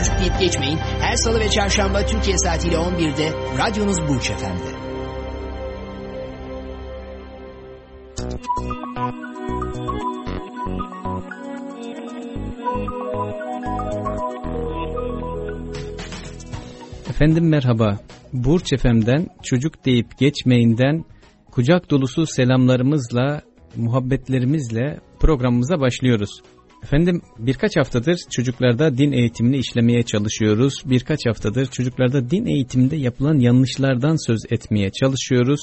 Çocuk deyip geçmeyin. Her salı ve çarşamba Türkiye saatiyle 11'de radyonuz Burç Efendi. Efendim merhaba. Burç Efem'den çocuk deyip geçmeyinden kucak dolusu selamlarımızla, muhabbetlerimizle programımıza başlıyoruz. Efendim birkaç haftadır çocuklarda din eğitimini işlemeye çalışıyoruz. Birkaç haftadır çocuklarda din eğitiminde yapılan yanlışlardan söz etmeye çalışıyoruz.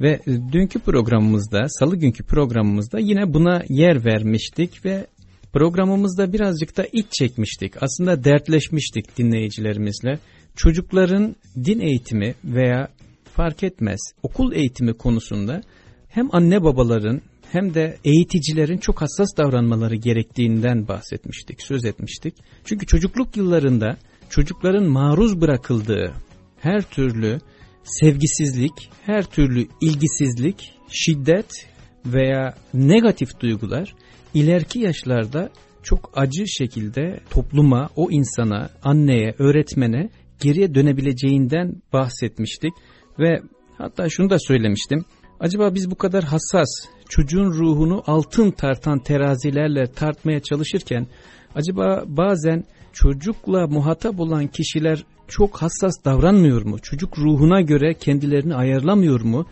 Ve dünkü programımızda, salı günkü programımızda yine buna yer vermiştik ve programımızda birazcık da iç çekmiştik. Aslında dertleşmiştik dinleyicilerimizle. Çocukların din eğitimi veya fark etmez okul eğitimi konusunda hem anne babaların hem de eğiticilerin çok hassas davranmaları gerektiğinden bahsetmiştik, söz etmiştik. Çünkü çocukluk yıllarında çocukların maruz bırakıldığı her türlü sevgisizlik, her türlü ilgisizlik, şiddet veya negatif duygular ileriki yaşlarda çok acı şekilde topluma, o insana, anneye, öğretmene geriye dönebileceğinden bahsetmiştik. Ve hatta şunu da söylemiştim. Acaba biz bu kadar hassas, çocuğun ruhunu altın tartan terazilerle tartmaya çalışırken acaba bazen çocukla muhatap olan kişiler çok hassas davranmıyor mu? Çocuk ruhuna göre kendilerini ayarlamıyor mu?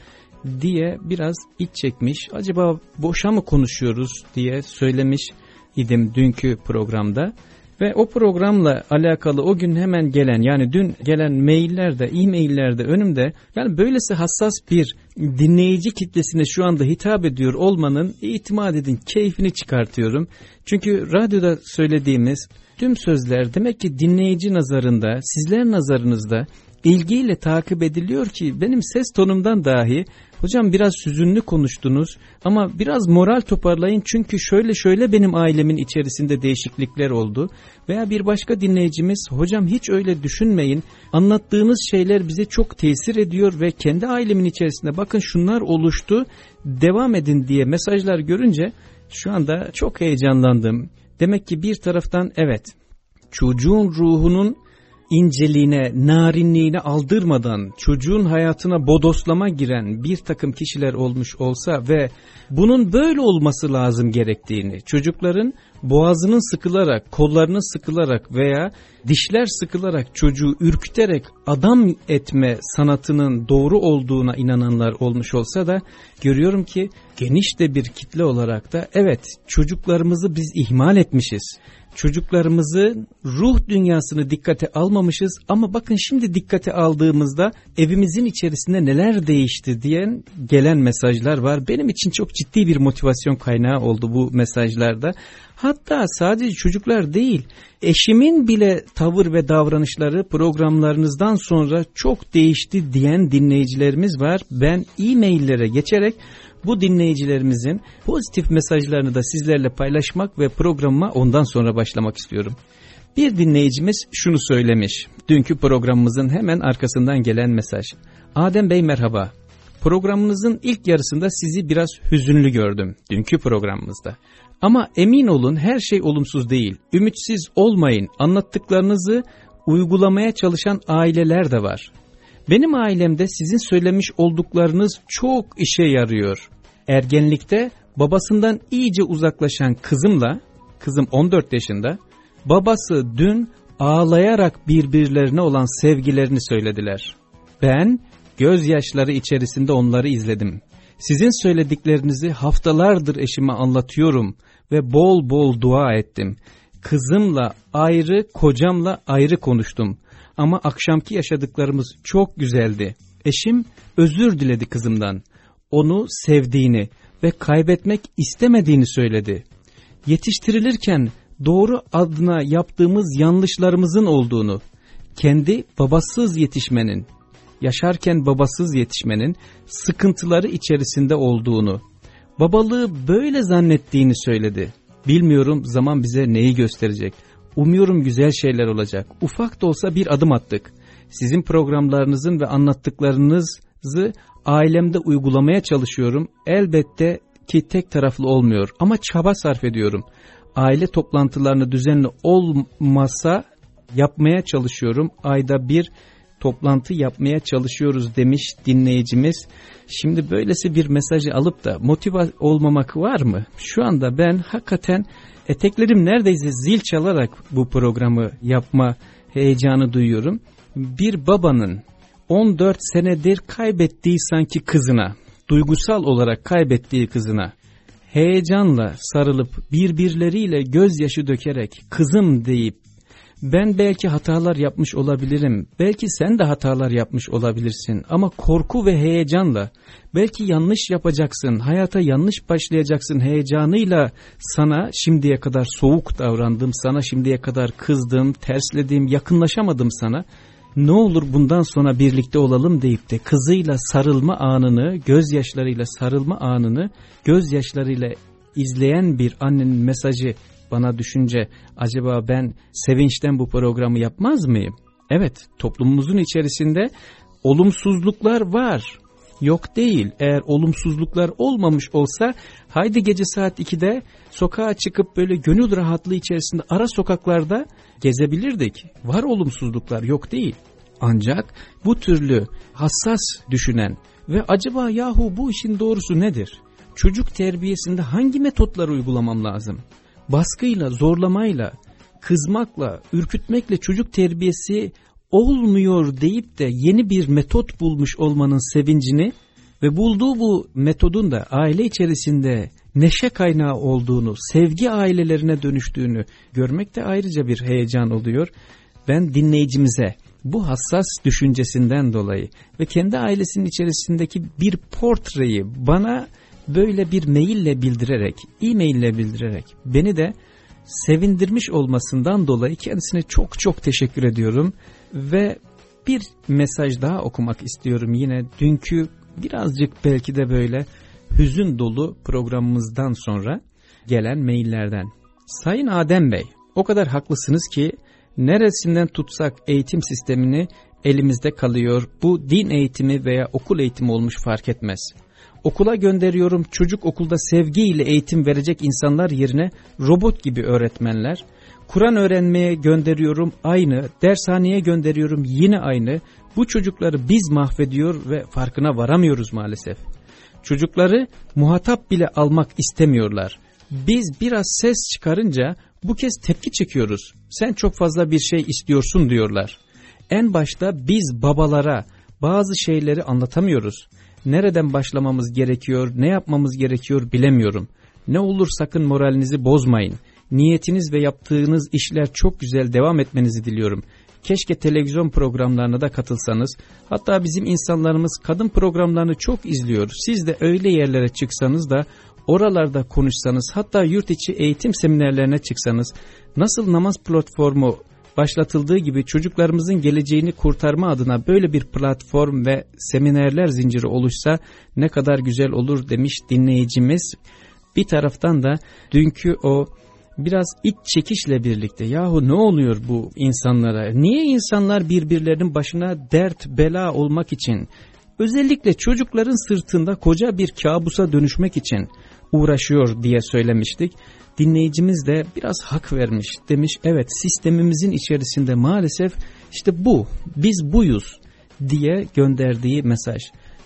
diye biraz iç çekmiş. Acaba boşa mı konuşuyoruz diye söylemiş idim dünkü programda. Ve o programla alakalı o gün hemen gelen yani dün gelen maillerde, e-maillerde önümde yani böylesi hassas bir dinleyici kitlesine şu anda hitap ediyor olmanın itimat edin keyfini çıkartıyorum. Çünkü radyoda söylediğimiz tüm sözler demek ki dinleyici nazarında, sizler nazarınızda ilgiyle takip ediliyor ki benim ses tonumdan dahi hocam biraz süzünlü konuştunuz ama biraz moral toparlayın çünkü şöyle şöyle benim ailemin içerisinde değişiklikler oldu veya bir başka dinleyicimiz hocam hiç öyle düşünmeyin anlattığınız şeyler bize çok tesir ediyor ve kendi ailemin içerisinde bakın şunlar oluştu devam edin diye mesajlar görünce şu anda çok heyecanlandım. Demek ki bir taraftan evet çocuğun ruhunun inceliğine, narinliğine aldırmadan çocuğun hayatına bodoslama giren bir takım kişiler olmuş olsa ve bunun böyle olması lazım gerektiğini, çocukların boğazının sıkılarak, kollarının sıkılarak veya dişler sıkılarak çocuğu ürküterek adam etme sanatının doğru olduğuna inananlar olmuş olsa da görüyorum ki geniş de bir kitle olarak da evet çocuklarımızı biz ihmal etmişiz çocuklarımızı ruh dünyasını dikkate almamışız ama bakın şimdi dikkate aldığımızda evimizin içerisinde neler değişti diyen gelen mesajlar var. Benim için çok ciddi bir motivasyon kaynağı oldu bu mesajlarda. Hatta sadece çocuklar değil, eşimin bile tavır ve davranışları programlarınızdan sonra çok değişti diyen dinleyicilerimiz var. Ben e-maillere geçerek bu dinleyicilerimizin pozitif mesajlarını da sizlerle paylaşmak ve programıma ondan sonra başlamak istiyorum. Bir dinleyicimiz şunu söylemiş. Dünkü programımızın hemen arkasından gelen mesaj. Adem Bey merhaba. Programınızın ilk yarısında sizi biraz hüzünlü gördüm dünkü programımızda. Ama emin olun her şey olumsuz değil. Ümitsiz olmayın. Anlattıklarınızı uygulamaya çalışan aileler de var. Benim ailemde sizin söylemiş olduklarınız çok işe yarıyor. Ergenlikte babasından iyice uzaklaşan kızımla, kızım 14 yaşında, babası dün ağlayarak birbirlerine olan sevgilerini söylediler. Ben gözyaşları içerisinde onları izledim. Sizin söylediklerinizi haftalardır eşime anlatıyorum ve bol bol dua ettim. Kızımla ayrı, kocamla ayrı konuştum. Ama akşamki yaşadıklarımız çok güzeldi. Eşim özür diledi kızımdan. Onu sevdiğini ve kaybetmek istemediğini söyledi. Yetiştirilirken doğru adına yaptığımız yanlışlarımızın olduğunu, kendi babasız yetişmenin, yaşarken babasız yetişmenin sıkıntıları içerisinde olduğunu, babalığı böyle zannettiğini söyledi. Bilmiyorum zaman bize neyi gösterecek. Umuyorum güzel şeyler olacak. Ufak da olsa bir adım attık. Sizin programlarınızın ve anlattıklarınızı ailemde uygulamaya çalışıyorum. Elbette ki tek taraflı olmuyor ama çaba sarf ediyorum. Aile toplantılarını düzenli olmasa yapmaya çalışıyorum. Ayda bir toplantı yapmaya çalışıyoruz demiş dinleyicimiz. Şimdi böylesi bir mesajı alıp da motive olmamak var mı? Şu anda ben hakikaten eteklerim neredeyse zil çalarak bu programı yapma heyecanı duyuyorum. Bir babanın 14 senedir kaybettiği sanki kızına, duygusal olarak kaybettiği kızına heyecanla sarılıp birbirleriyle gözyaşı dökerek kızım deyip ben belki hatalar yapmış olabilirim, belki sen de hatalar yapmış olabilirsin ama korku ve heyecanla, belki yanlış yapacaksın, hayata yanlış başlayacaksın heyecanıyla sana şimdiye kadar soğuk davrandım, sana şimdiye kadar kızdım, tersledim, yakınlaşamadım sana. Ne olur bundan sonra birlikte olalım deyip de kızıyla sarılma anını, gözyaşlarıyla sarılma anını, gözyaşlarıyla izleyen bir annenin mesajı bana düşünce acaba ben sevinçten bu programı yapmaz mıyım? Evet toplumumuzun içerisinde olumsuzluklar var. Yok değil. Eğer olumsuzluklar olmamış olsa haydi gece saat 2'de sokağa çıkıp böyle gönül rahatlığı içerisinde ara sokaklarda gezebilirdik. Var olumsuzluklar yok değil. Ancak bu türlü hassas düşünen ve acaba yahu bu işin doğrusu nedir? Çocuk terbiyesinde hangi metotları uygulamam lazım? baskıyla, zorlamayla, kızmakla, ürkütmekle çocuk terbiyesi olmuyor deyip de yeni bir metot bulmuş olmanın sevincini ve bulduğu bu metodun da aile içerisinde neşe kaynağı olduğunu, sevgi ailelerine dönüştüğünü görmek de ayrıca bir heyecan oluyor. Ben dinleyicimize bu hassas düşüncesinden dolayı ve kendi ailesinin içerisindeki bir portreyi bana böyle bir maille bildirerek, e-maille bildirerek beni de sevindirmiş olmasından dolayı kendisine çok çok teşekkür ediyorum. Ve bir mesaj daha okumak istiyorum yine dünkü birazcık belki de böyle hüzün dolu programımızdan sonra gelen maillerden. Sayın Adem Bey o kadar haklısınız ki neresinden tutsak eğitim sistemini elimizde kalıyor. Bu din eğitimi veya okul eğitimi olmuş fark etmez. Okula gönderiyorum çocuk okulda sevgiyle eğitim verecek insanlar yerine robot gibi öğretmenler. Kur'an öğrenmeye gönderiyorum aynı, dershaneye gönderiyorum yine aynı. Bu çocukları biz mahvediyor ve farkına varamıyoruz maalesef. Çocukları muhatap bile almak istemiyorlar. Biz biraz ses çıkarınca bu kez tepki çekiyoruz. Sen çok fazla bir şey istiyorsun diyorlar. En başta biz babalara bazı şeyleri anlatamıyoruz nereden başlamamız gerekiyor, ne yapmamız gerekiyor bilemiyorum. Ne olur sakın moralinizi bozmayın. Niyetiniz ve yaptığınız işler çok güzel devam etmenizi diliyorum. Keşke televizyon programlarına da katılsanız. Hatta bizim insanlarımız kadın programlarını çok izliyor. Siz de öyle yerlere çıksanız da oralarda konuşsanız hatta yurt içi eğitim seminerlerine çıksanız nasıl namaz platformu başlatıldığı gibi çocuklarımızın geleceğini kurtarma adına böyle bir platform ve seminerler zinciri oluşsa ne kadar güzel olur demiş dinleyicimiz. Bir taraftan da dünkü o biraz iç çekişle birlikte yahu ne oluyor bu insanlara? Niye insanlar birbirlerinin başına dert bela olmak için özellikle çocukların sırtında koca bir kabusa dönüşmek için uğraşıyor diye söylemiştik dinleyicimiz de biraz hak vermiş. Demiş evet sistemimizin içerisinde maalesef işte bu biz buyuz diye gönderdiği mesaj.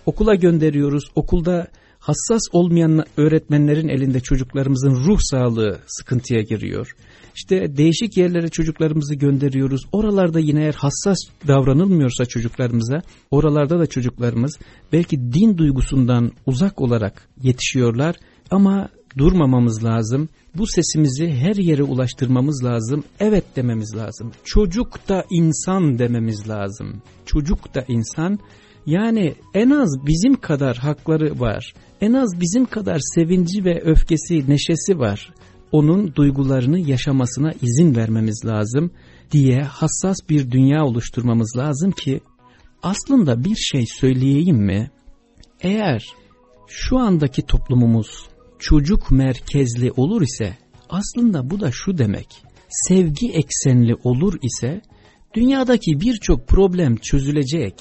Okula gönderiyoruz okulda hassas olmayan öğretmenlerin elinde çocuklarımızın ruh sağlığı sıkıntıya giriyor. İşte değişik yerlere çocuklarımızı gönderiyoruz. Oralarda yine eğer hassas davranılmıyorsa çocuklarımıza, oralarda da çocuklarımız belki din duygusundan uzak olarak yetişiyorlar ama durmamamız lazım. Bu sesimizi her yere ulaştırmamız lazım. Evet dememiz lazım. Çocuk da insan dememiz lazım. Çocuk da insan. Yani en az bizim kadar hakları var. En az bizim kadar sevinci ve öfkesi, neşesi var. onun duygularını yaşamasına izin vermemiz lazım diye hassas bir dünya oluşturmamız lazım ki aslında bir şey söyleyeyim mi? Eğer şu andaki toplumumuz çocuk merkezli olur ise aslında bu da şu demek. Sevgi eksenli olur ise dünyadaki birçok problem çözülecek.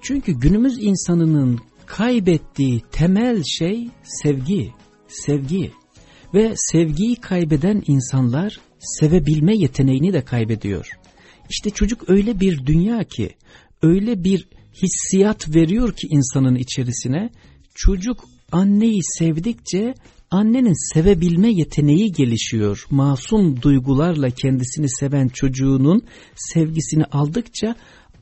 Çünkü günümüz insanının kaybettiği temel şey sevgi, sevgi. Ve sevgiyi kaybeden insanlar sevebilme yeteneğini de kaybediyor. İşte çocuk öyle bir dünya ki, öyle bir hissiyat veriyor ki insanın içerisine, çocuk anneyi sevdikçe annenin sevebilme yeteneği gelişiyor. Masum duygularla kendisini seven çocuğunun sevgisini aldıkça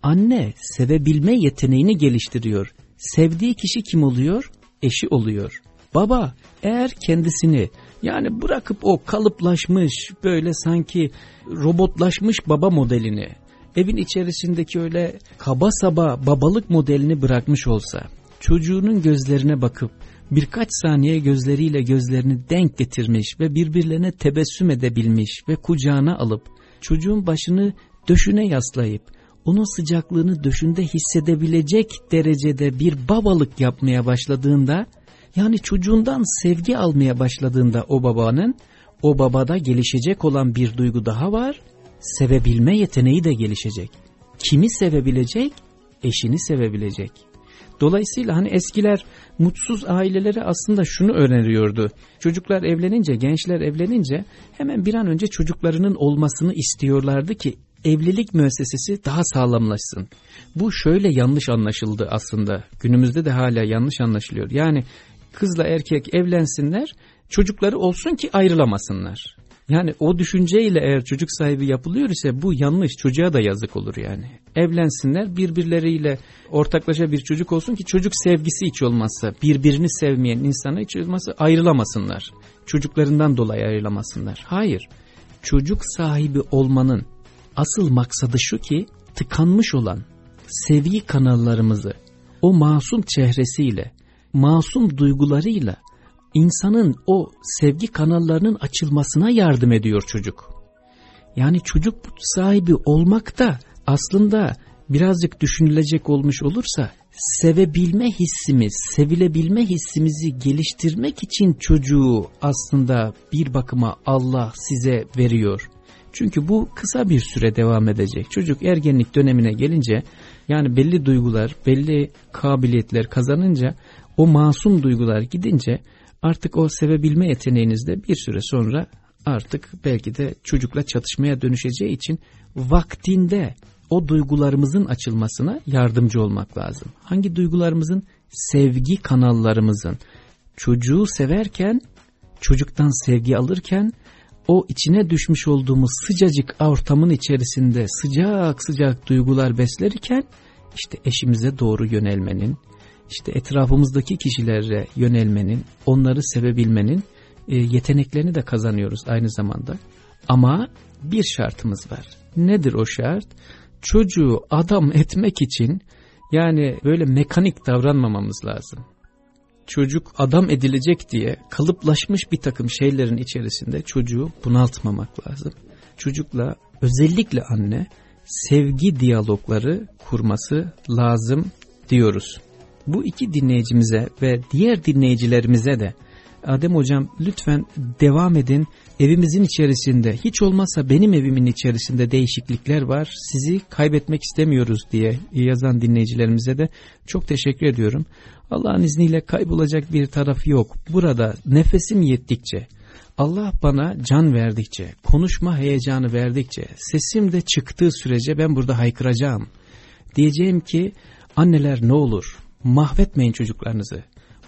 anne sevebilme yeteneğini geliştiriyor. Sevdiği kişi kim oluyor? Eşi oluyor. Baba eğer kendisini yani bırakıp o kalıplaşmış böyle sanki robotlaşmış baba modelini evin içerisindeki öyle kaba saba babalık modelini bırakmış olsa çocuğunun gözlerine bakıp birkaç saniye gözleriyle gözlerini denk getirmiş ve birbirlerine tebessüm edebilmiş ve kucağına alıp çocuğun başını döşüne yaslayıp onun sıcaklığını döşünde hissedebilecek derecede bir babalık yapmaya başladığında yani çocuğundan sevgi almaya başladığında o babanın o babada gelişecek olan bir duygu daha var. Sevebilme yeteneği de gelişecek. Kimi sevebilecek? Eşini sevebilecek. Dolayısıyla hani eskiler mutsuz ailelere aslında şunu öneriyordu. Çocuklar evlenince, gençler evlenince hemen bir an önce çocuklarının olmasını istiyorlardı ki evlilik müessesesi daha sağlamlaşsın. Bu şöyle yanlış anlaşıldı aslında. Günümüzde de hala yanlış anlaşılıyor. Yani kızla erkek evlensinler, çocukları olsun ki ayrılamasınlar. Yani o düşünceyle eğer çocuk sahibi yapılıyor ise bu yanlış çocuğa da yazık olur yani. Evlensinler birbirleriyle ortaklaşa bir çocuk olsun ki çocuk sevgisi hiç olmazsa birbirini sevmeyen insana hiç olmazsa ayrılamasınlar. Çocuklarından dolayı ayrılamasınlar. Hayır çocuk sahibi olmanın asıl maksadı şu ki tıkanmış olan sevgi kanallarımızı o masum çehresiyle masum duygularıyla insanın o sevgi kanallarının açılmasına yardım ediyor çocuk. Yani çocuk sahibi olmak da aslında birazcık düşünülecek olmuş olursa sevebilme hissimiz, sevilebilme hissimizi geliştirmek için çocuğu aslında bir bakıma Allah size veriyor. Çünkü bu kısa bir süre devam edecek. Çocuk ergenlik dönemine gelince yani belli duygular, belli kabiliyetler kazanınca o masum duygular gidince artık o sevebilme yeteneğiniz de bir süre sonra artık belki de çocukla çatışmaya dönüşeceği için vaktinde o duygularımızın açılmasına yardımcı olmak lazım. Hangi duygularımızın? Sevgi kanallarımızın. Çocuğu severken, çocuktan sevgi alırken o içine düşmüş olduğumuz sıcacık ortamın içerisinde sıcak sıcak duygular beslerken işte eşimize doğru yönelmenin, işte etrafımızdaki kişilere yönelmenin, onları sevebilmenin e, yeteneklerini de kazanıyoruz aynı zamanda. Ama bir şartımız var. Nedir o şart? Çocuğu adam etmek için yani böyle mekanik davranmamamız lazım. Çocuk adam edilecek diye kalıplaşmış bir takım şeylerin içerisinde çocuğu bunaltmamak lazım. Çocukla özellikle anne sevgi diyalogları kurması lazım diyoruz bu iki dinleyicimize ve diğer dinleyicilerimize de Adem hocam lütfen devam edin. Evimizin içerisinde hiç olmazsa benim evimin içerisinde değişiklikler var. Sizi kaybetmek istemiyoruz diye yazan dinleyicilerimize de çok teşekkür ediyorum. Allah'ın izniyle kaybolacak bir tarafı yok. Burada nefesim yettikçe, Allah bana can verdikçe, konuşma heyecanı verdikçe, sesim de çıktığı sürece ben burada haykıracağım. Diyeceğim ki anneler ne olur mahvetmeyin çocuklarınızı.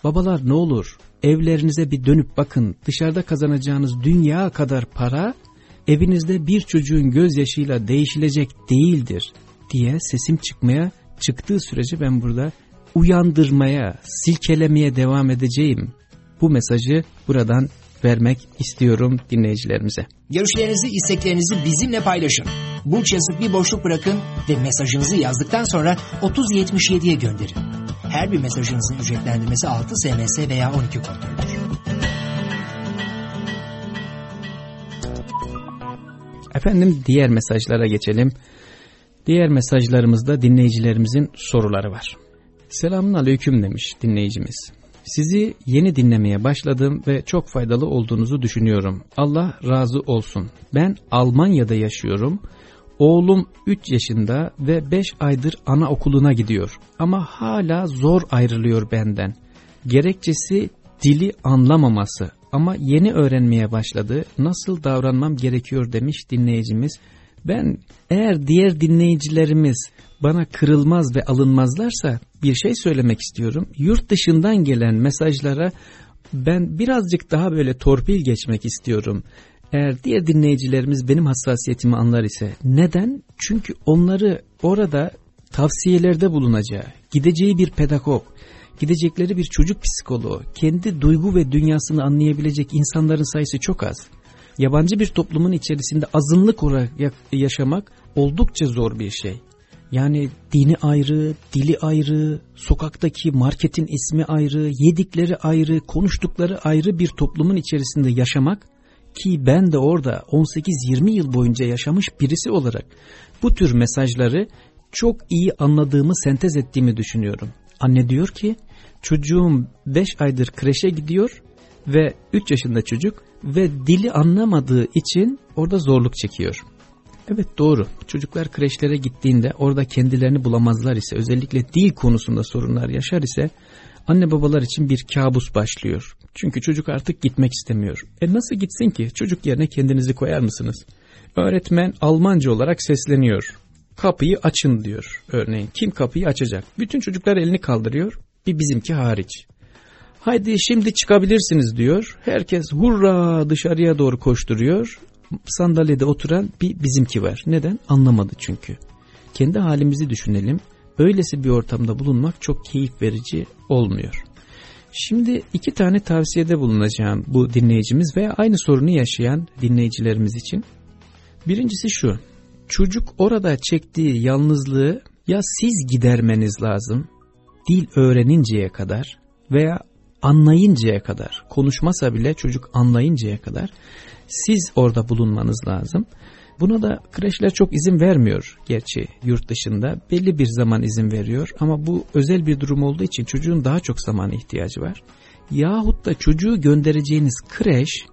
Babalar ne olur evlerinize bir dönüp bakın dışarıda kazanacağınız dünya kadar para evinizde bir çocuğun gözyaşıyla değişilecek değildir diye sesim çıkmaya çıktığı sürece ben burada uyandırmaya, silkelemeye devam edeceğim. Bu mesajı buradan vermek istiyorum dinleyicilerimize. Görüşlerinizi, isteklerinizi bizimle paylaşın. Burç yazıp bir boşluk bırakın ve mesajınızı yazdıktan sonra 3077'ye gönderin. Her bir mesajınızın ücretlendirmesi 6 SMS veya 12 kontroldür. Efendim diğer mesajlara geçelim. Diğer mesajlarımızda dinleyicilerimizin soruları var. Selamun aleyküm demiş dinleyicimiz. Sizi yeni dinlemeye başladım ve çok faydalı olduğunuzu düşünüyorum. Allah razı olsun. Ben Almanya'da yaşıyorum. Oğlum 3 yaşında ve 5 aydır anaokuluna gidiyor. Ama hala zor ayrılıyor benden. Gerekçesi dili anlamaması ama yeni öğrenmeye başladı. Nasıl davranmam gerekiyor demiş dinleyicimiz. Ben eğer diğer dinleyicilerimiz bana kırılmaz ve alınmazlarsa bir şey söylemek istiyorum. Yurt dışından gelen mesajlara ben birazcık daha böyle torpil geçmek istiyorum. Eğer diğer dinleyicilerimiz benim hassasiyetimi anlar ise neden? Çünkü onları orada tavsiyelerde bulunacağı, gideceği bir pedagog, gidecekleri bir çocuk psikoloğu, kendi duygu ve dünyasını anlayabilecek insanların sayısı çok az. Yabancı bir toplumun içerisinde azınlık olarak yaşamak oldukça zor bir şey. Yani dini ayrı, dili ayrı, sokaktaki marketin ismi ayrı, yedikleri ayrı, konuştukları ayrı bir toplumun içerisinde yaşamak ki ben de orada 18-20 yıl boyunca yaşamış birisi olarak bu tür mesajları çok iyi anladığımı, sentez ettiğimi düşünüyorum. Anne diyor ki çocuğum 5 aydır kreşe gidiyor ve 3 yaşında çocuk ve dili anlamadığı için orada zorluk çekiyor. Evet doğru. Çocuklar kreşlere gittiğinde orada kendilerini bulamazlar ise özellikle dil konusunda sorunlar yaşar ise anne babalar için bir kabus başlıyor. Çünkü çocuk artık gitmek istemiyor. E nasıl gitsin ki? Çocuk yerine kendinizi koyar mısınız? Öğretmen Almanca olarak sesleniyor. Kapıyı açın diyor örneğin. Kim kapıyı açacak? Bütün çocuklar elini kaldırıyor. Bir bizimki hariç. Haydi şimdi çıkabilirsiniz diyor. Herkes hurra dışarıya doğru koşturuyor sandalyede oturan bir bizimki var. Neden? Anlamadı çünkü. Kendi halimizi düşünelim. Öylesi bir ortamda bulunmak çok keyif verici olmuyor. Şimdi iki tane tavsiyede bulunacağım bu dinleyicimiz veya aynı sorunu yaşayan dinleyicilerimiz için. Birincisi şu. Çocuk orada çektiği yalnızlığı ya siz gidermeniz lazım dil öğreninceye kadar veya anlayıncaya kadar konuşmasa bile çocuk anlayıncaya kadar siz orada bulunmanız lazım. Buna da kreşler çok izin vermiyor gerçi yurt dışında. Belli bir zaman izin veriyor ama bu özel bir durum olduğu için çocuğun daha çok zamana ihtiyacı var. Yahut da çocuğu göndereceğiniz kreş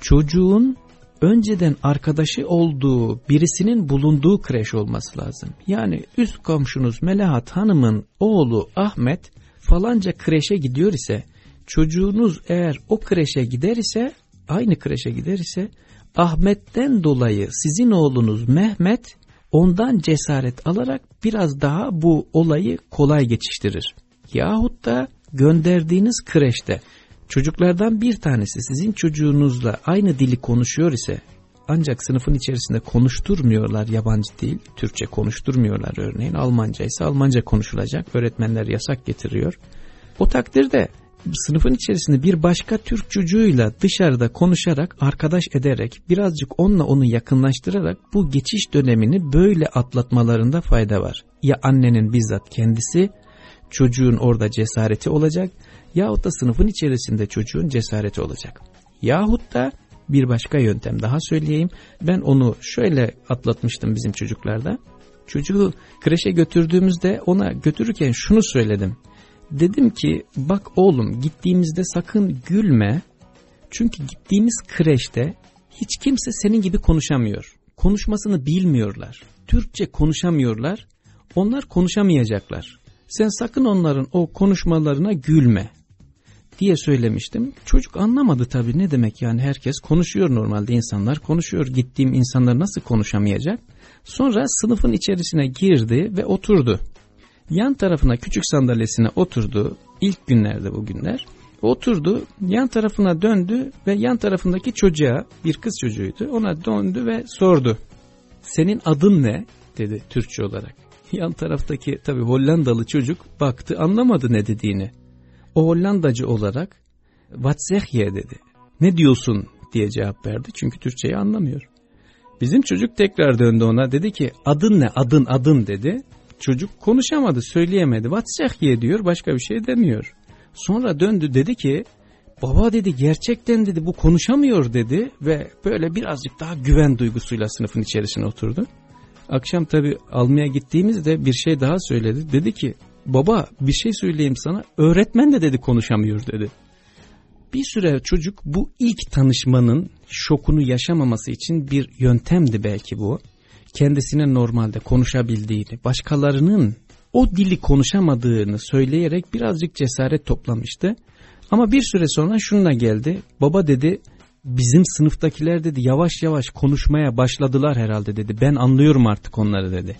çocuğun önceden arkadaşı olduğu birisinin bulunduğu kreş olması lazım. Yani üst komşunuz Melahat Hanım'ın oğlu Ahmet falanca kreşe gidiyor ise çocuğunuz eğer o kreşe gider ise aynı kreşe gider ise Ahmet'ten dolayı sizin oğlunuz Mehmet ondan cesaret alarak biraz daha bu olayı kolay geçiştirir. Yahut da gönderdiğiniz kreşte çocuklardan bir tanesi sizin çocuğunuzla aynı dili konuşuyor ise ancak sınıfın içerisinde konuşturmuyorlar yabancı dil, Türkçe konuşturmuyorlar örneğin Almanca ise Almanca konuşulacak öğretmenler yasak getiriyor. O takdirde sınıfın içerisinde bir başka Türk çocuğuyla dışarıda konuşarak, arkadaş ederek, birazcık onunla onu yakınlaştırarak bu geçiş dönemini böyle atlatmalarında fayda var. Ya annenin bizzat kendisi, çocuğun orada cesareti olacak, yahut da sınıfın içerisinde çocuğun cesareti olacak. Yahut da bir başka yöntem daha söyleyeyim. Ben onu şöyle atlatmıştım bizim çocuklarda. Çocuğu kreşe götürdüğümüzde ona götürürken şunu söyledim. Dedim ki bak oğlum gittiğimizde sakın gülme. Çünkü gittiğimiz kreşte hiç kimse senin gibi konuşamıyor. Konuşmasını bilmiyorlar. Türkçe konuşamıyorlar. Onlar konuşamayacaklar. Sen sakın onların o konuşmalarına gülme diye söylemiştim. Çocuk anlamadı tabii ne demek yani herkes konuşuyor normalde insanlar konuşuyor. Gittiğim insanlar nasıl konuşamayacak? Sonra sınıfın içerisine girdi ve oturdu. Yan tarafına küçük sandalyesine oturdu. İlk günlerde bu günler. Oturdu, yan tarafına döndü ve yan tarafındaki çocuğa, bir kız çocuğuydu, ona döndü ve sordu. Senin adın ne? dedi Türkçe olarak. Yan taraftaki tabi Hollandalı çocuk baktı anlamadı ne dediğini. O Hollandacı olarak Watzehye dedi. Ne diyorsun diye cevap verdi çünkü Türkçeyi anlamıyor. Bizim çocuk tekrar döndü ona dedi ki adın ne adın adın dedi. Çocuk konuşamadı, söyleyemedi. Vatsehye diyor, başka bir şey demiyor. Sonra döndü dedi ki, baba dedi gerçekten dedi bu konuşamıyor dedi ve böyle birazcık daha güven duygusuyla sınıfın içerisine oturdu. Akşam tabi almaya gittiğimizde bir şey daha söyledi. Dedi ki baba bir şey söyleyeyim sana öğretmen de dedi konuşamıyor dedi. Bir süre çocuk bu ilk tanışmanın şokunu yaşamaması için bir yöntemdi belki bu. Kendisine normalde konuşabildiğini, başkalarının o dili konuşamadığını söyleyerek birazcık cesaret toplamıştı. Ama bir süre sonra şununla geldi. Baba dedi bizim sınıftakiler dedi yavaş yavaş konuşmaya başladılar herhalde dedi. Ben anlıyorum artık onları dedi.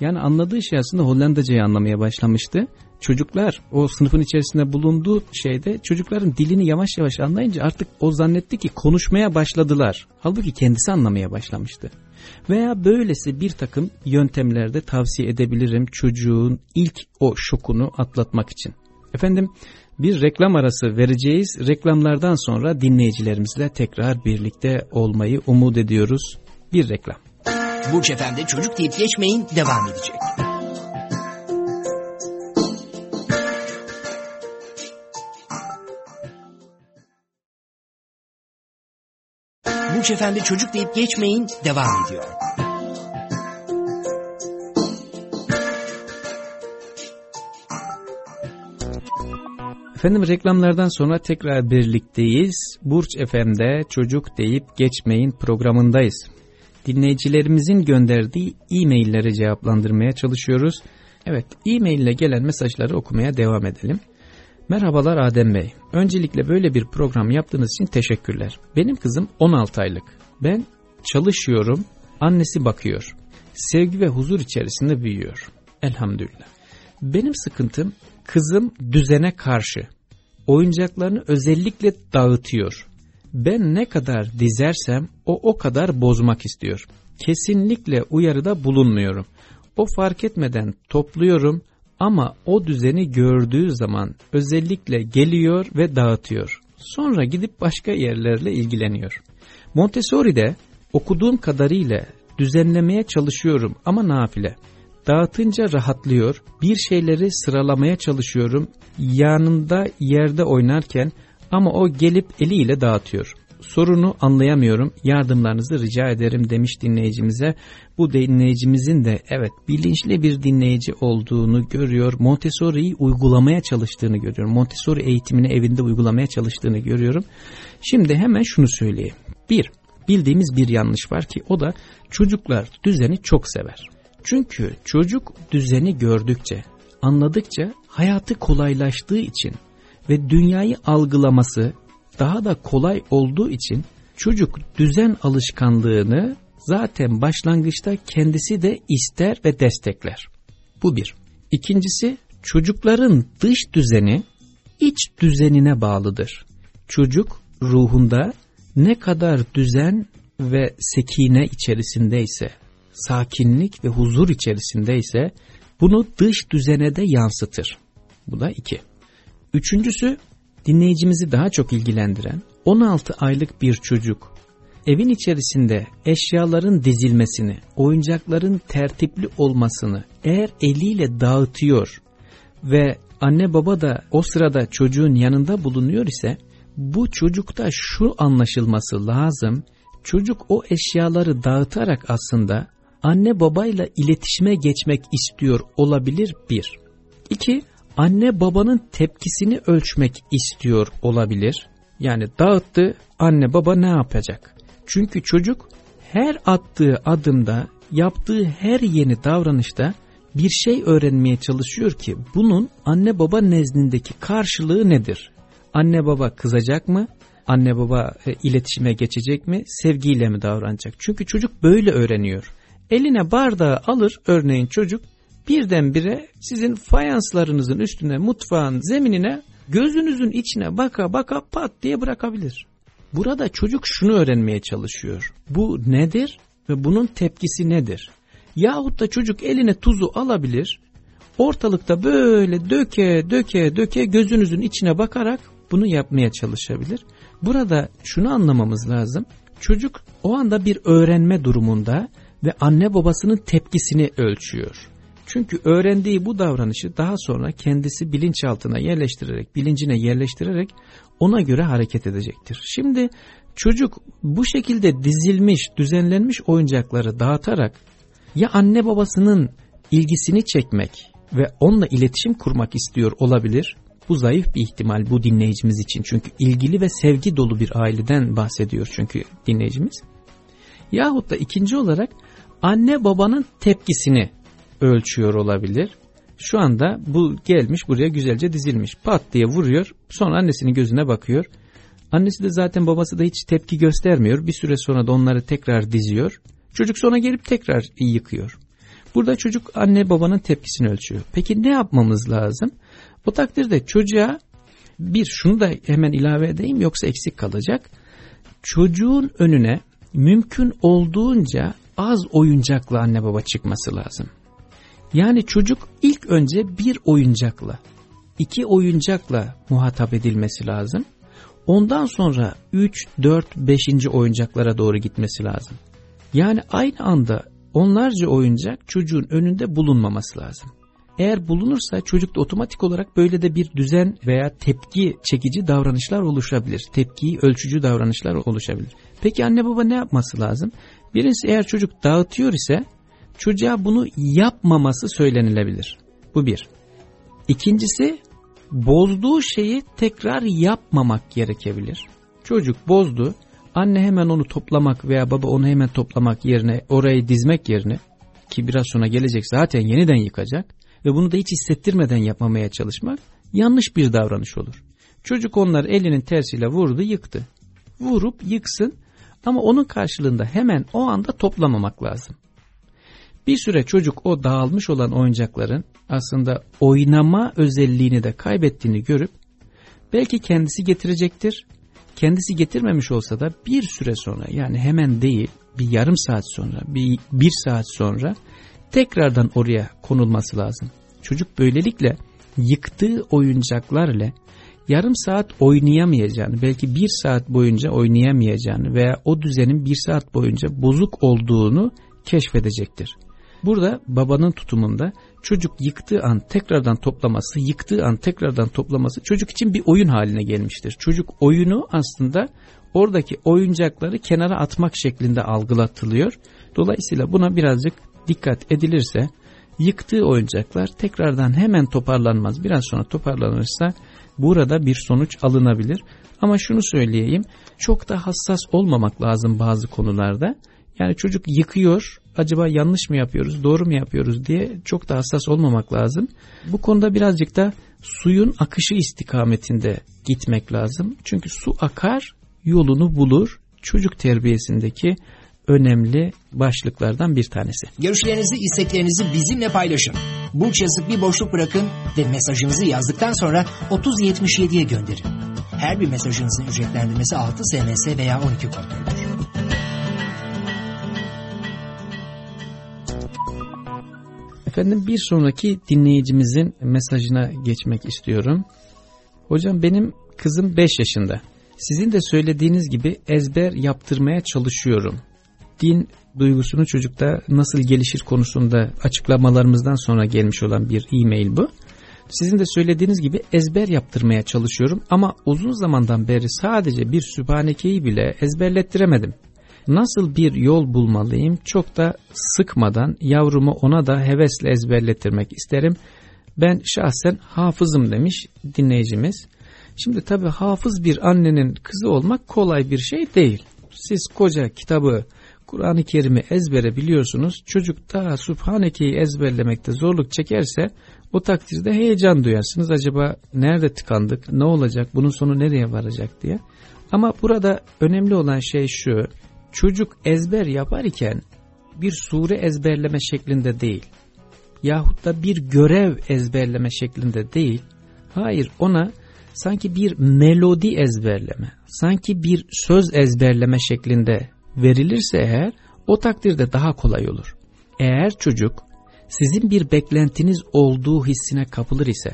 Yani anladığı şey aslında Hollandacayı anlamaya başlamıştı. Çocuklar o sınıfın içerisinde bulunduğu şeyde çocukların dilini yavaş yavaş anlayınca artık o zannetti ki konuşmaya başladılar. Halbuki kendisi anlamaya başlamıştı. Veya böylesi bir takım yöntemlerde tavsiye edebilirim çocuğun ilk o şokunu atlatmak için. Efendim bir reklam arası vereceğiz. Reklamlardan sonra dinleyicilerimizle tekrar birlikte olmayı umut ediyoruz. Bir reklam. Burç Efendi çocuk deyip geçmeyin devam edecek. Burç Efendi çocuk deyip geçmeyin devam ediyor. Efendim reklamlardan sonra tekrar birlikteyiz. Burç FM'de çocuk deyip geçmeyin programındayız. Dinleyicilerimizin gönderdiği e-mailleri cevaplandırmaya çalışıyoruz. Evet e-mail ile gelen mesajları okumaya devam edelim. Merhabalar Adem Bey. Öncelikle böyle bir program yaptığınız için teşekkürler. Benim kızım 16 aylık. Ben çalışıyorum, annesi bakıyor. Sevgi ve huzur içerisinde büyüyor. Elhamdülillah. Benim sıkıntım kızım düzene karşı. Oyuncaklarını özellikle dağıtıyor. Ben ne kadar dizersem o o kadar bozmak istiyor. Kesinlikle uyarıda bulunmuyorum. O fark etmeden topluyorum ama o düzeni gördüğü zaman özellikle geliyor ve dağıtıyor. Sonra gidip başka yerlerle ilgileniyor. Montessori'de okuduğum kadarıyla düzenlemeye çalışıyorum ama nafile. Dağıtınca rahatlıyor, bir şeyleri sıralamaya çalışıyorum, yanında yerde oynarken ama o gelip eliyle dağıtıyor. Sorunu anlayamıyorum, yardımlarınızı rica ederim demiş dinleyicimize. Bu dinleyicimizin de evet bilinçli bir dinleyici olduğunu görüyor. Montessori'yi uygulamaya çalıştığını görüyorum. Montessori eğitimini evinde uygulamaya çalıştığını görüyorum. Şimdi hemen şunu söyleyeyim. Bir, bildiğimiz bir yanlış var ki o da çocuklar düzeni çok sever. Çünkü çocuk düzeni gördükçe, anladıkça hayatı kolaylaştığı için ve dünyayı algılaması daha da kolay olduğu için çocuk düzen alışkanlığını zaten başlangıçta kendisi de ister ve destekler. Bu bir. İkincisi çocukların dış düzeni iç düzenine bağlıdır. Çocuk ruhunda ne kadar düzen ve sekine içerisindeyse, sakinlik ve huzur içerisindeyse bunu dış düzene de yansıtır. Bu da iki. Üçüncüsü dinleyicimizi daha çok ilgilendiren 16 aylık bir çocuk evin içerisinde eşyaların dizilmesini, oyuncakların tertipli olmasını eğer eliyle dağıtıyor ve anne baba da o sırada çocuğun yanında bulunuyor ise bu çocukta şu anlaşılması lazım. Çocuk o eşyaları dağıtarak aslında anne babayla iletişime geçmek istiyor olabilir bir. İki, anne babanın tepkisini ölçmek istiyor olabilir. Yani dağıttı anne baba ne yapacak? Çünkü çocuk her attığı adımda yaptığı her yeni davranışta bir şey öğrenmeye çalışıyor ki bunun anne baba nezdindeki karşılığı nedir? Anne baba kızacak mı? Anne baba e, iletişime geçecek mi? Sevgiyle mi davranacak? Çünkü çocuk böyle öğreniyor. Eline bardağı alır örneğin çocuk birdenbire sizin fayanslarınızın üstüne mutfağın zeminine gözünüzün içine baka baka pat diye bırakabilir. Burada çocuk şunu öğrenmeye çalışıyor. Bu nedir ve bunun tepkisi nedir? Yahut da çocuk eline tuzu alabilir, ortalıkta böyle döke döke döke gözünüzün içine bakarak bunu yapmaya çalışabilir. Burada şunu anlamamız lazım. Çocuk o anda bir öğrenme durumunda ve anne babasının tepkisini ölçüyor. Çünkü öğrendiği bu davranışı daha sonra kendisi bilinçaltına yerleştirerek, bilincine yerleştirerek ona göre hareket edecektir. Şimdi çocuk bu şekilde dizilmiş, düzenlenmiş oyuncakları dağıtarak ya anne babasının ilgisini çekmek ve onunla iletişim kurmak istiyor olabilir. Bu zayıf bir ihtimal bu dinleyicimiz için. Çünkü ilgili ve sevgi dolu bir aileden bahsediyor çünkü dinleyicimiz. Yahut da ikinci olarak anne babanın tepkisini ölçüyor olabilir. Şu anda bu gelmiş buraya güzelce dizilmiş. Pat diye vuruyor. Sonra annesinin gözüne bakıyor. Annesi de zaten babası da hiç tepki göstermiyor. Bir süre sonra da onları tekrar diziyor. Çocuk sonra gelip tekrar yıkıyor. Burada çocuk anne babanın tepkisini ölçüyor. Peki ne yapmamız lazım? O takdirde çocuğa bir şunu da hemen ilave edeyim yoksa eksik kalacak. Çocuğun önüne mümkün olduğunca az oyuncakla anne baba çıkması lazım. Yani çocuk ilk önce bir oyuncakla, iki oyuncakla muhatap edilmesi lazım. Ondan sonra 3, 4, 5. oyuncaklara doğru gitmesi lazım. Yani aynı anda onlarca oyuncak çocuğun önünde bulunmaması lazım. Eğer bulunursa çocukta otomatik olarak böyle de bir düzen veya tepki çekici davranışlar oluşabilir. Tepkiyi ölçücü davranışlar oluşabilir. Peki anne baba ne yapması lazım? Birincisi eğer çocuk dağıtıyor ise çocuğa bunu yapmaması söylenilebilir. Bu bir. İkincisi bozduğu şeyi tekrar yapmamak gerekebilir. Çocuk bozdu. Anne hemen onu toplamak veya baba onu hemen toplamak yerine orayı dizmek yerine ki biraz sonra gelecek zaten yeniden yıkacak ve bunu da hiç hissettirmeden yapmamaya çalışmak yanlış bir davranış olur. Çocuk onları elinin tersiyle vurdu yıktı. Vurup yıksın ama onun karşılığında hemen o anda toplamamak lazım. Bir süre çocuk o dağılmış olan oyuncakların aslında oynama özelliğini de kaybettiğini görüp belki kendisi getirecektir. Kendisi getirmemiş olsa da bir süre sonra yani hemen değil bir yarım saat sonra bir, bir saat sonra tekrardan oraya konulması lazım. Çocuk böylelikle yıktığı oyuncaklarla yarım saat oynayamayacağını, belki bir saat boyunca oynayamayacağını veya o düzenin bir saat boyunca bozuk olduğunu keşfedecektir. Burada babanın tutumunda çocuk yıktığı an tekrardan toplaması, yıktığı an tekrardan toplaması çocuk için bir oyun haline gelmiştir. Çocuk oyunu aslında oradaki oyuncakları kenara atmak şeklinde algılatılıyor. Dolayısıyla buna birazcık dikkat edilirse yıktığı oyuncaklar tekrardan hemen toparlanmaz. Biraz sonra toparlanırsa burada bir sonuç alınabilir. Ama şunu söyleyeyim çok da hassas olmamak lazım bazı konularda. Yani çocuk yıkıyor acaba yanlış mı yapıyoruz doğru mu yapıyoruz diye çok da hassas olmamak lazım. Bu konuda birazcık da suyun akışı istikametinde gitmek lazım. Çünkü su akar yolunu bulur. Çocuk terbiyesindeki önemli başlıklardan bir tanesi. Görüşlerinizi, isteklerinizi bizimle paylaşın. Burç yazıp bir boşluk bırakın ve mesajınızı yazdıktan sonra 3077'ye gönderin. Her bir mesajınızın ücretlendirmesi 6 SMS veya 12 kontroldür. Efendim bir sonraki dinleyicimizin mesajına geçmek istiyorum. Hocam benim kızım 5 yaşında. Sizin de söylediğiniz gibi ezber yaptırmaya çalışıyorum. Din duygusunu çocukta nasıl gelişir konusunda açıklamalarımızdan sonra gelmiş olan bir e-mail bu. Sizin de söylediğiniz gibi ezber yaptırmaya çalışıyorum ama uzun zamandan beri sadece bir sübhanekeyi bile ezberlettiremedim. Nasıl bir yol bulmalıyım çok da sıkmadan yavrumu ona da hevesle ezberlettirmek isterim. Ben şahsen hafızım demiş dinleyicimiz. Şimdi tabi hafız bir annenin kızı olmak kolay bir şey değil. Siz koca kitabı Kur'an-ı Kerim'i ezbere biliyorsunuz. Çocuk daha Subhaneke'yi ezberlemekte zorluk çekerse o takdirde heyecan duyarsınız. Acaba nerede tıkandık, ne olacak, bunun sonu nereye varacak diye. Ama burada önemli olan şey şu. Çocuk ezber yapar iken bir sure ezberleme şeklinde değil. Yahut da bir görev ezberleme şeklinde değil. Hayır ona sanki bir melodi ezberleme, sanki bir söz ezberleme şeklinde verilirse eğer o takdirde daha kolay olur. Eğer çocuk sizin bir beklentiniz olduğu hissine kapılır ise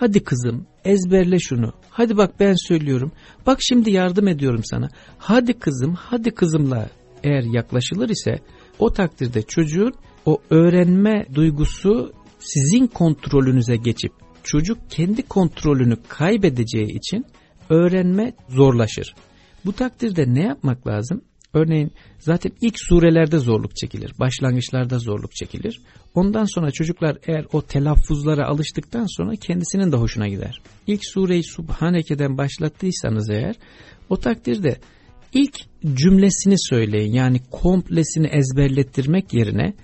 hadi kızım ezberle şunu hadi bak ben söylüyorum bak şimdi yardım ediyorum sana hadi kızım hadi kızımla eğer yaklaşılır ise o takdirde çocuğun o öğrenme duygusu sizin kontrolünüze geçip çocuk kendi kontrolünü kaybedeceği için öğrenme zorlaşır. Bu takdirde ne yapmak lazım? Örneğin zaten ilk surelerde zorluk çekilir. Başlangıçlarda zorluk çekilir. Ondan sonra çocuklar eğer o telaffuzlara alıştıktan sonra kendisinin de hoşuna gider. İlk sureyi Subhaneke'den başlattıysanız eğer o takdirde ilk cümlesini söyleyin. Yani komplesini ezberlettirmek yerine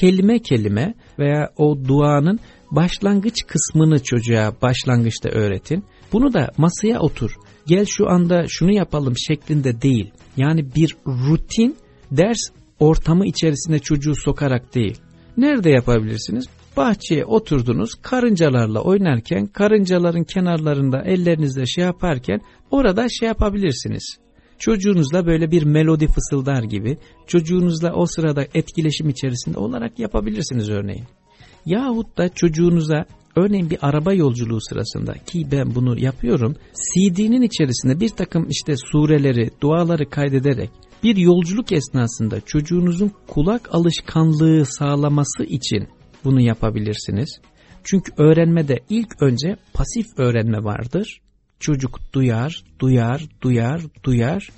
kelime kelime veya o duanın başlangıç kısmını çocuğa başlangıçta öğretin. Bunu da masaya otur. Gel şu anda şunu yapalım şeklinde değil. Yani bir rutin ders ortamı içerisinde çocuğu sokarak değil. Nerede yapabilirsiniz? Bahçeye oturdunuz karıncalarla oynarken karıncaların kenarlarında ellerinizle şey yaparken orada şey yapabilirsiniz. Çocuğunuzla böyle bir melodi fısıldar gibi çocuğunuzla o sırada etkileşim içerisinde olarak yapabilirsiniz örneğin. Yahut da çocuğunuza örneğin bir araba yolculuğu sırasında ki ben bunu yapıyorum CD'nin içerisinde bir takım işte sureleri, duaları kaydederek bir yolculuk esnasında çocuğunuzun kulak alışkanlığı sağlaması için bunu yapabilirsiniz. Çünkü öğrenmede ilk önce pasif öğrenme vardır. Çocuk duyar, duyar, duyar, duyar.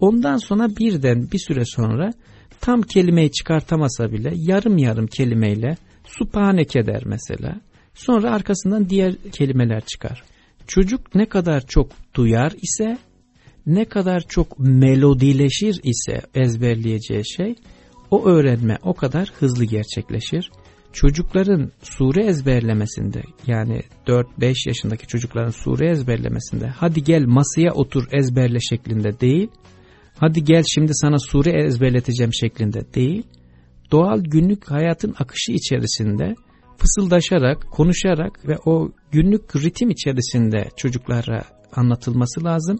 Ondan sonra birden bir süre sonra tam kelimeyi çıkartamasa bile yarım yarım kelimeyle Subhaneke der mesela. Sonra arkasından diğer kelimeler çıkar. Çocuk ne kadar çok duyar ise, ne kadar çok melodileşir ise ezberleyeceği şey, o öğrenme o kadar hızlı gerçekleşir. Çocukların sure ezberlemesinde yani 4-5 yaşındaki çocukların sure ezberlemesinde hadi gel masaya otur ezberle şeklinde değil, hadi gel şimdi sana sure ezberleteceğim şeklinde değil, doğal günlük hayatın akışı içerisinde fısıldaşarak, konuşarak ve o günlük ritim içerisinde çocuklara anlatılması lazım.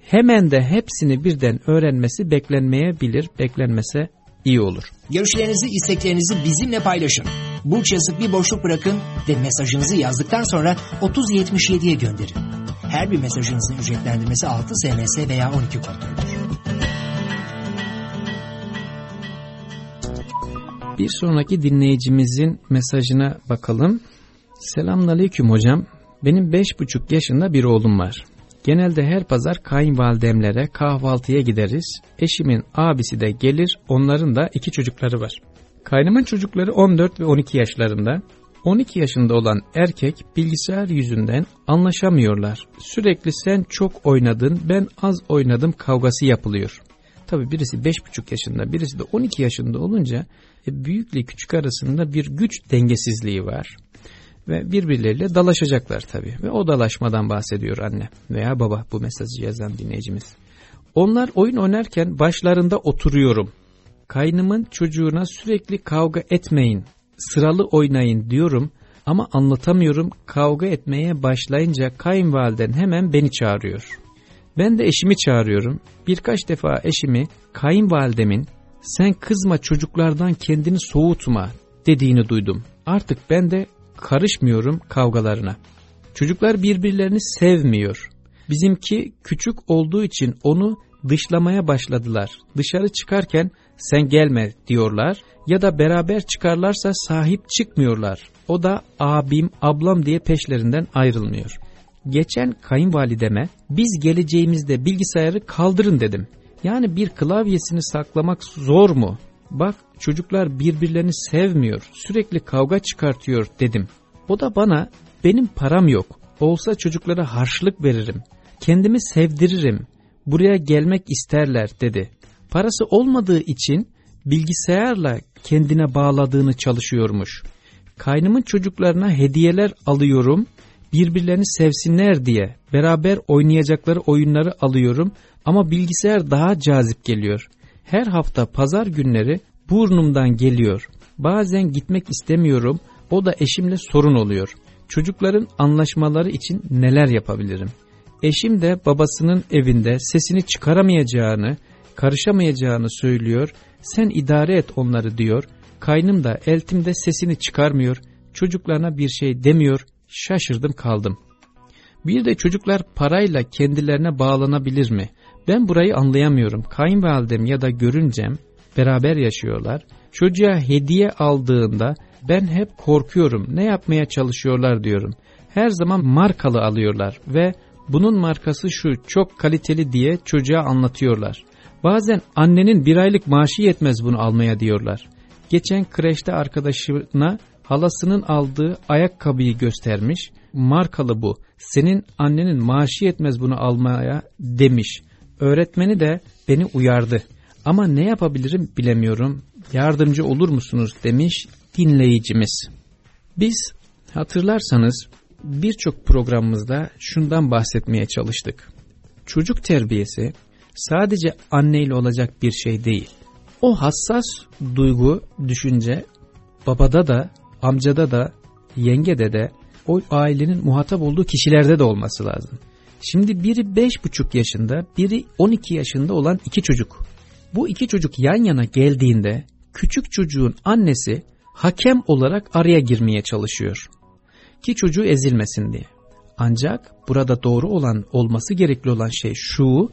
Hemen de hepsini birden öğrenmesi beklenmeyebilir, beklenmese iyi olur. Görüşlerinizi, isteklerinizi bizimle paylaşın. Burç yazıp bir boşluk bırakın ve mesajınızı yazdıktan sonra 3077'ye gönderin. Her bir mesajınızın ücretlendirmesi 6 SMS veya 12 kontrolüdür. Bir sonraki dinleyicimizin mesajına bakalım. Selamünaleyküm hocam. Benim beş buçuk yaşında bir oğlum var. Genelde her pazar kayınvalidemlere kahvaltıya gideriz. Eşimin abisi de gelir, onların da iki çocukları var. Kaynımın çocukları 14 ve 12 yaşlarında. 12 yaşında olan erkek bilgisayar yüzünden anlaşamıyorlar. Sürekli sen çok oynadın, ben az oynadım kavgası yapılıyor. Tabi birisi 5,5 yaşında, birisi de 12 yaşında olunca büyükle küçük arasında bir güç dengesizliği var. Ve birbirleriyle dalaşacaklar tabi. Ve o dalaşmadan bahsediyor anne veya baba bu mesajı yazan dinleyicimiz. Onlar oyun oynarken başlarında oturuyorum. Kaynımın çocuğuna sürekli kavga etmeyin, sıralı oynayın diyorum ama anlatamıyorum. Kavga etmeye başlayınca kayınvaliden hemen beni çağırıyor. Ben de eşimi çağırıyorum. Birkaç defa eşimi kayınvalidemin sen kızma çocuklardan kendini soğutma dediğini duydum. Artık ben de karışmıyorum kavgalarına. Çocuklar birbirlerini sevmiyor. Bizimki küçük olduğu için onu dışlamaya başladılar. Dışarı çıkarken sen gelme diyorlar ya da beraber çıkarlarsa sahip çıkmıyorlar. O da abim, ablam diye peşlerinden ayrılmıyor. Geçen kayınvalideme biz geleceğimizde bilgisayarı kaldırın dedim. Yani bir klavyesini saklamak zor mu? Bak çocuklar birbirlerini sevmiyor, sürekli kavga çıkartıyor dedim. O da bana benim param yok, olsa çocuklara harçlık veririm, kendimi sevdiririm, buraya gelmek isterler dedi. Parası olmadığı için bilgisayarla kendine bağladığını çalışıyormuş. Kaynımın çocuklarına hediyeler alıyorum, birbirlerini sevsinler diye beraber oynayacakları oyunları alıyorum ama bilgisayar daha cazip geliyor. Her hafta pazar günleri burnumdan geliyor. Bazen gitmek istemiyorum. O da eşimle sorun oluyor. Çocukların anlaşmaları için neler yapabilirim? Eşim de babasının evinde sesini çıkaramayacağını, karışamayacağını söylüyor. Sen idare et onları diyor. Kaynım da eltimde sesini çıkarmıyor. Çocuklarına bir şey demiyor. Şaşırdım kaldım. Bir de çocuklar parayla kendilerine bağlanabilir mi? Ben burayı anlayamıyorum. Kayınvalidem ya da görüncem beraber yaşıyorlar. Çocuğa hediye aldığında ben hep korkuyorum. Ne yapmaya çalışıyorlar diyorum. Her zaman markalı alıyorlar ve bunun markası şu çok kaliteli diye çocuğa anlatıyorlar. Bazen annenin bir aylık maaşı yetmez bunu almaya diyorlar. Geçen kreşte arkadaşına halasının aldığı ayakkabıyı göstermiş. Markalı bu. Senin annenin maaşı yetmez bunu almaya demiş. Öğretmeni de beni uyardı. Ama ne yapabilirim bilemiyorum. Yardımcı olur musunuz demiş dinleyicimiz. Biz hatırlarsanız birçok programımızda şundan bahsetmeye çalıştık. Çocuk terbiyesi sadece anneyle olacak bir şey değil. O hassas duygu, düşünce babada da, amcada da, yengede de, o ailenin muhatap olduğu kişilerde de olması lazım. Şimdi biri beş buçuk yaşında, biri on iki yaşında olan iki çocuk. Bu iki çocuk yan yana geldiğinde küçük çocuğun annesi hakem olarak araya girmeye çalışıyor. Ki çocuğu ezilmesin diye. Ancak burada doğru olan olması gerekli olan şey şu,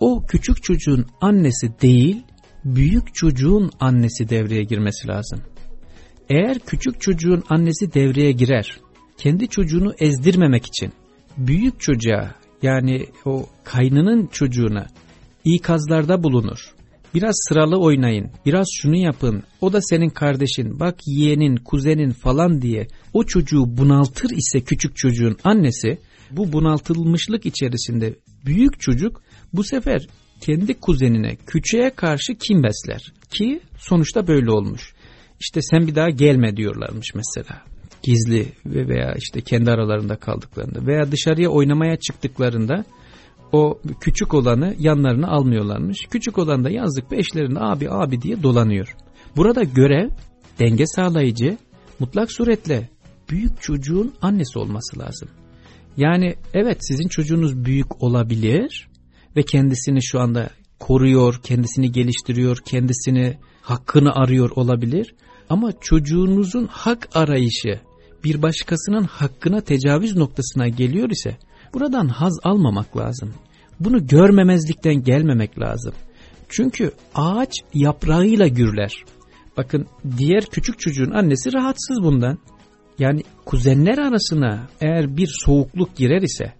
o küçük çocuğun annesi değil, büyük çocuğun annesi devreye girmesi lazım. Eğer küçük çocuğun annesi devreye girer, kendi çocuğunu ezdirmemek için büyük çocuğa yani o kaynının çocuğuna ikazlarda bulunur. Biraz sıralı oynayın, biraz şunu yapın, o da senin kardeşin, bak yeğenin, kuzenin falan diye o çocuğu bunaltır ise küçük çocuğun annesi, bu bunaltılmışlık içerisinde büyük çocuk bu sefer kendi kuzenine, küçüğe karşı kim besler? Ki sonuçta böyle olmuş. İşte sen bir daha gelme diyorlarmış mesela. Gizli ve veya işte kendi aralarında kaldıklarında veya dışarıya oynamaya çıktıklarında o küçük olanı yanlarına almıyorlarmış. Küçük olan da yazdık eşlerinde abi abi diye dolanıyor. Burada görev denge sağlayıcı mutlak suretle büyük çocuğun annesi olması lazım. Yani evet sizin çocuğunuz büyük olabilir ve kendisini şu anda koruyor, kendisini geliştiriyor, kendisini hakkını arıyor olabilir. Ama çocuğunuzun hak arayışı bir başkasının hakkına tecavüz noktasına geliyor ise buradan haz almamak lazım. Bunu görmemezlikten gelmemek lazım. Çünkü ağaç yaprağıyla gürler. Bakın diğer küçük çocuğun annesi rahatsız bundan. Yani kuzenler arasına eğer bir soğukluk girer ise,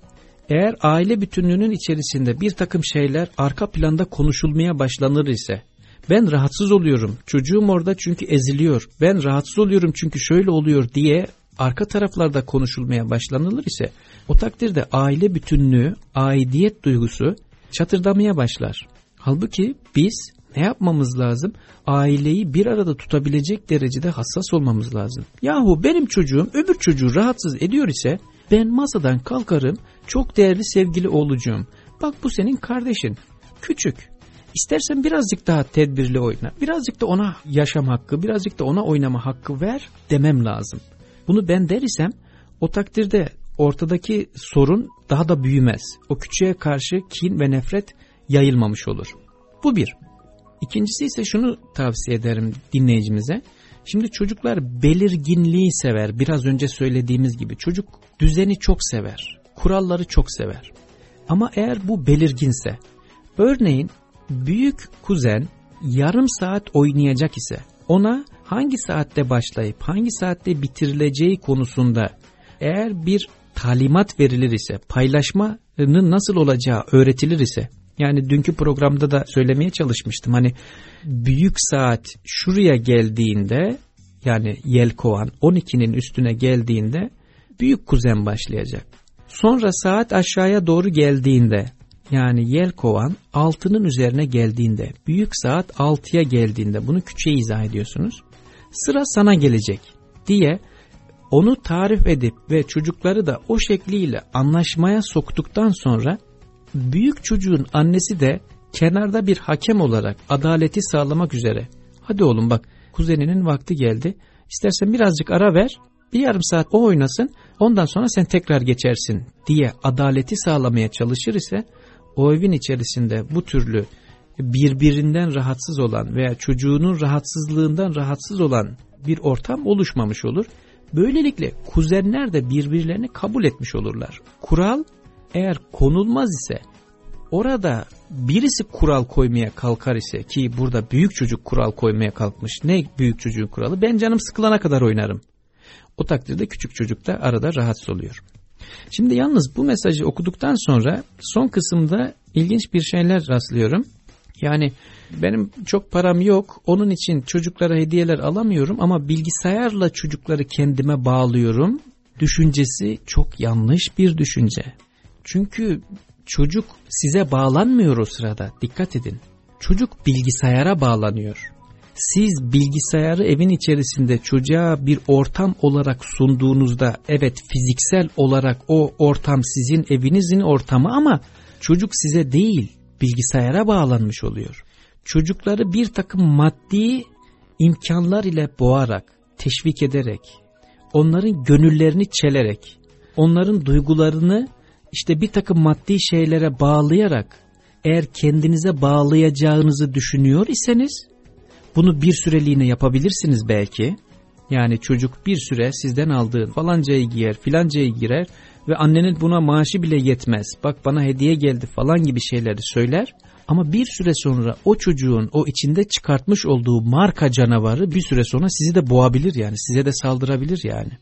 eğer aile bütünlüğünün içerisinde bir takım şeyler arka planda konuşulmaya başlanır ise, ben rahatsız oluyorum, çocuğum orada çünkü eziliyor, ben rahatsız oluyorum çünkü şöyle oluyor diye arka taraflarda konuşulmaya başlanılır ise o takdirde aile bütünlüğü, aidiyet duygusu çatırdamaya başlar. Halbuki biz ne yapmamız lazım? Aileyi bir arada tutabilecek derecede hassas olmamız lazım. Yahu benim çocuğum öbür çocuğu rahatsız ediyor ise ben masadan kalkarım çok değerli sevgili oğlucuğum. Bak bu senin kardeşin. Küçük. İstersen birazcık daha tedbirli oyna. Birazcık da ona yaşam hakkı, birazcık da ona oynama hakkı ver demem lazım. Bunu ben der isem o takdirde ortadaki sorun daha da büyümez. O küçüğe karşı kin ve nefret yayılmamış olur. Bu bir. İkincisi ise şunu tavsiye ederim dinleyicimize. Şimdi çocuklar belirginliği sever. Biraz önce söylediğimiz gibi çocuk düzeni çok sever. Kuralları çok sever. Ama eğer bu belirginse, örneğin büyük kuzen yarım saat oynayacak ise ona hangi saatte başlayıp hangi saatte bitirileceği konusunda eğer bir talimat verilir ise, paylaşmanın nasıl olacağı öğretilir ise, yani dünkü programda da söylemeye çalışmıştım. Hani büyük saat şuraya geldiğinde yani yelkovan 12'nin üstüne geldiğinde büyük kuzen başlayacak. Sonra saat aşağıya doğru geldiğinde yani yelkovan 6'nın üzerine geldiğinde büyük saat 6'ya geldiğinde bunu küçüğe izah ediyorsunuz. Sıra sana gelecek diye onu tarif edip ve çocukları da o şekliyle anlaşmaya soktuktan sonra büyük çocuğun annesi de kenarda bir hakem olarak adaleti sağlamak üzere hadi oğlum bak kuzeninin vakti geldi. İstersen birazcık ara ver bir yarım saat o oynasın ondan sonra sen tekrar geçersin. diye adaleti sağlamaya çalışır ise o evin içerisinde bu türlü birbirinden rahatsız olan veya çocuğunun rahatsızlığından rahatsız olan bir ortam oluşmamış olur. Böylelikle kuzenler de birbirlerini kabul etmiş olurlar. Kural eğer konulmaz ise orada birisi kural koymaya kalkar ise ki burada büyük çocuk kural koymaya kalkmış. Ne büyük çocuğun kuralı? Ben canım sıkılana kadar oynarım. O takdirde küçük çocuk da arada rahatsız oluyor. Şimdi yalnız bu mesajı okuduktan sonra son kısımda ilginç bir şeyler rastlıyorum. Yani benim çok param yok. Onun için çocuklara hediyeler alamıyorum ama bilgisayarla çocukları kendime bağlıyorum. Düşüncesi çok yanlış bir düşünce. Çünkü çocuk size bağlanmıyor o sırada. Dikkat edin. Çocuk bilgisayara bağlanıyor. Siz bilgisayarı evin içerisinde çocuğa bir ortam olarak sunduğunuzda evet fiziksel olarak o ortam sizin evinizin ortamı ama çocuk size değil bilgisayara bağlanmış oluyor. Çocukları bir takım maddi imkanlar ile boğarak, teşvik ederek, onların gönüllerini çelerek, onların duygularını işte bir takım maddi şeylere bağlayarak eğer kendinize bağlayacağınızı düşünüyor iseniz bunu bir süreliğine yapabilirsiniz belki. Yani çocuk bir süre sizden aldığı falancayı giyer filancayı girer ve annenin buna maaşı bile yetmez. Bak bana hediye geldi falan gibi şeyleri söyler. Ama bir süre sonra o çocuğun o içinde çıkartmış olduğu marka canavarı bir süre sonra sizi de boğabilir yani size de saldırabilir yani.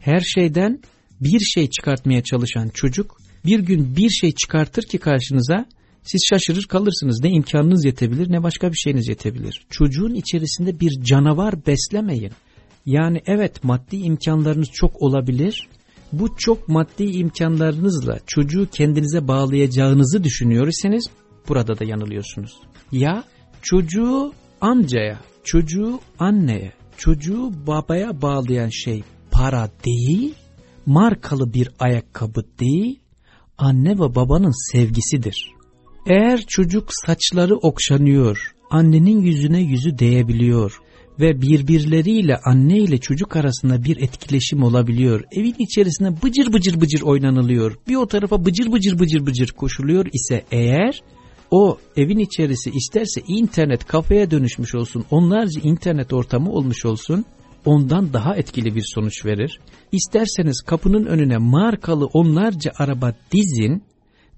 Her şeyden bir şey çıkartmaya çalışan çocuk bir gün bir şey çıkartır ki karşınıza siz şaşırır kalırsınız. Ne imkanınız yetebilir ne başka bir şeyiniz yetebilir. Çocuğun içerisinde bir canavar beslemeyin. Yani evet maddi imkanlarınız çok olabilir. Bu çok maddi imkanlarınızla çocuğu kendinize bağlayacağınızı düşünüyor iseniz burada da yanılıyorsunuz. Ya çocuğu amcaya, çocuğu anneye, çocuğu babaya bağlayan şey para değil, markalı bir ayakkabı değil, anne ve babanın sevgisidir. Eğer çocuk saçları okşanıyor, annenin yüzüne yüzü değebiliyor ve birbirleriyle anne ile çocuk arasında bir etkileşim olabiliyor. Evin içerisinde bıcır bıcır bıcır oynanılıyor. Bir o tarafa bıcır bıcır bıcır bıcır koşuluyor ise eğer o evin içerisi isterse internet kafeye dönüşmüş olsun, onlarca internet ortamı olmuş olsun, ondan daha etkili bir sonuç verir. İsterseniz kapının önüne markalı onlarca araba dizin,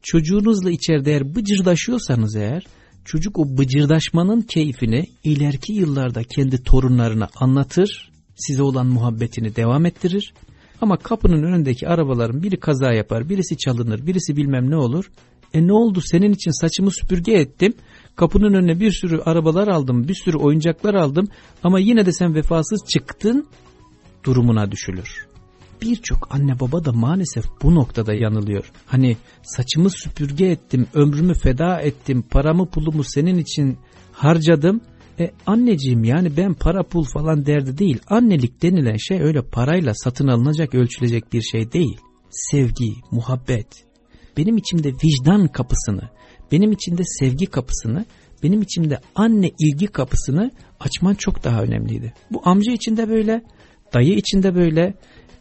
çocuğunuzla içeride eğer bıcırdaşıyorsanız eğer, çocuk o bıcırdaşmanın keyfini ileriki yıllarda kendi torunlarına anlatır, size olan muhabbetini devam ettirir. Ama kapının önündeki arabaların biri kaza yapar, birisi çalınır, birisi bilmem ne olur. E ne oldu senin için saçımı süpürge ettim, kapının önüne bir sürü arabalar aldım, bir sürü oyuncaklar aldım ama yine de sen vefasız çıktın durumuna düşülür birçok anne baba da maalesef bu noktada yanılıyor. Hani saçımı süpürge ettim, ömrümü feda ettim, paramı pulumu senin için harcadım. E anneciğim yani ben para pul falan derdi değil. Annelik denilen şey öyle parayla satın alınacak, ölçülecek bir şey değil. Sevgi, muhabbet. Benim içimde vicdan kapısını, benim içimde sevgi kapısını, benim içimde anne ilgi kapısını açman çok daha önemliydi. Bu amca içinde böyle, dayı içinde böyle,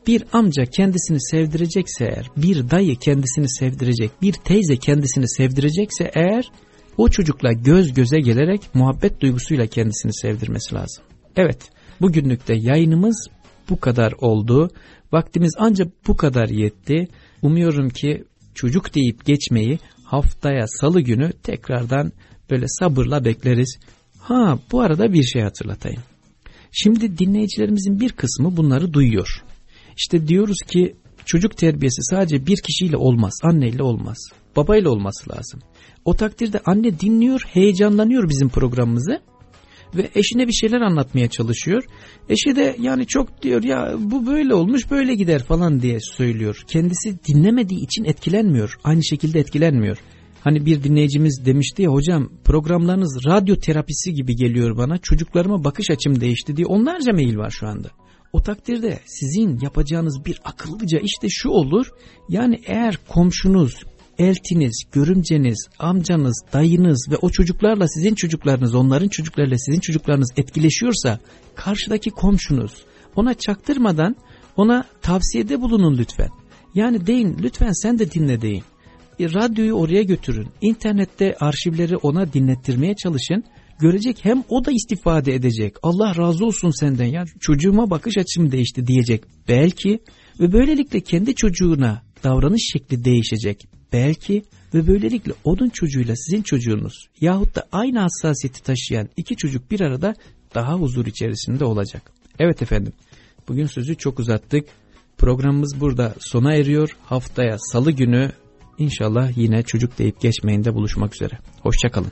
bir amca kendisini sevdirecekse eğer, bir dayı kendisini sevdirecek, bir teyze kendisini sevdirecekse eğer, o çocukla göz göze gelerek muhabbet duygusuyla kendisini sevdirmesi lazım. Evet, bugünlük de yayınımız bu kadar oldu. Vaktimiz ancak bu kadar yetti. Umuyorum ki çocuk deyip geçmeyi haftaya salı günü tekrardan böyle sabırla bekleriz. Ha bu arada bir şey hatırlatayım. Şimdi dinleyicilerimizin bir kısmı bunları duyuyor. İşte diyoruz ki çocuk terbiyesi sadece bir kişiyle olmaz, anneyle olmaz. Babayla olması lazım. O takdirde anne dinliyor, heyecanlanıyor bizim programımızı ve eşine bir şeyler anlatmaya çalışıyor. Eşi de yani çok diyor ya bu böyle olmuş böyle gider falan diye söylüyor. Kendisi dinlemediği için etkilenmiyor. Aynı şekilde etkilenmiyor. Hani bir dinleyicimiz demişti ya hocam programlarınız radyo terapisi gibi geliyor bana. Çocuklarıma bakış açım değişti diye onlarca mail var şu anda. O takdirde sizin yapacağınız bir akıllıca işte şu olur. Yani eğer komşunuz, eltiniz, görümceniz, amcanız, dayınız ve o çocuklarla sizin çocuklarınız, onların çocuklarıyla sizin çocuklarınız etkileşiyorsa karşıdaki komşunuz ona çaktırmadan ona tavsiyede bulunun lütfen. Yani deyin lütfen sen de dinle deyin. E, radyoyu oraya götürün. İnternette arşivleri ona dinlettirmeye çalışın görecek hem o da istifade edecek. Allah razı olsun senden ya çocuğuma bakış açım değişti diyecek belki ve böylelikle kendi çocuğuna davranış şekli değişecek belki ve böylelikle onun çocuğuyla sizin çocuğunuz yahut da aynı hassasiyeti taşıyan iki çocuk bir arada daha huzur içerisinde olacak. Evet efendim bugün sözü çok uzattık. Programımız burada sona eriyor. Haftaya salı günü inşallah yine çocuk deyip geçmeyinde buluşmak üzere. Hoşçakalın.